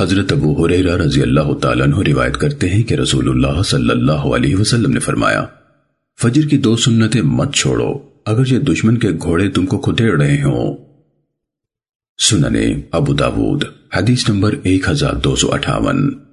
حضرت ابو حریرہ رضی اللہ تعالیٰ عنہ روایت کرتے ہیں کہ رسول اللہ صلی اللہ علیہ وسلم نے فرمایا، فجر کی دو سنتیں مت چھوڑو، اگر یہ دشمن کے گھوڑے تم کو کھدیڑ رہے ہوں۔ سننے ابو داود، حدیث نمبر ایک ہزار دو سو اٹھاون۔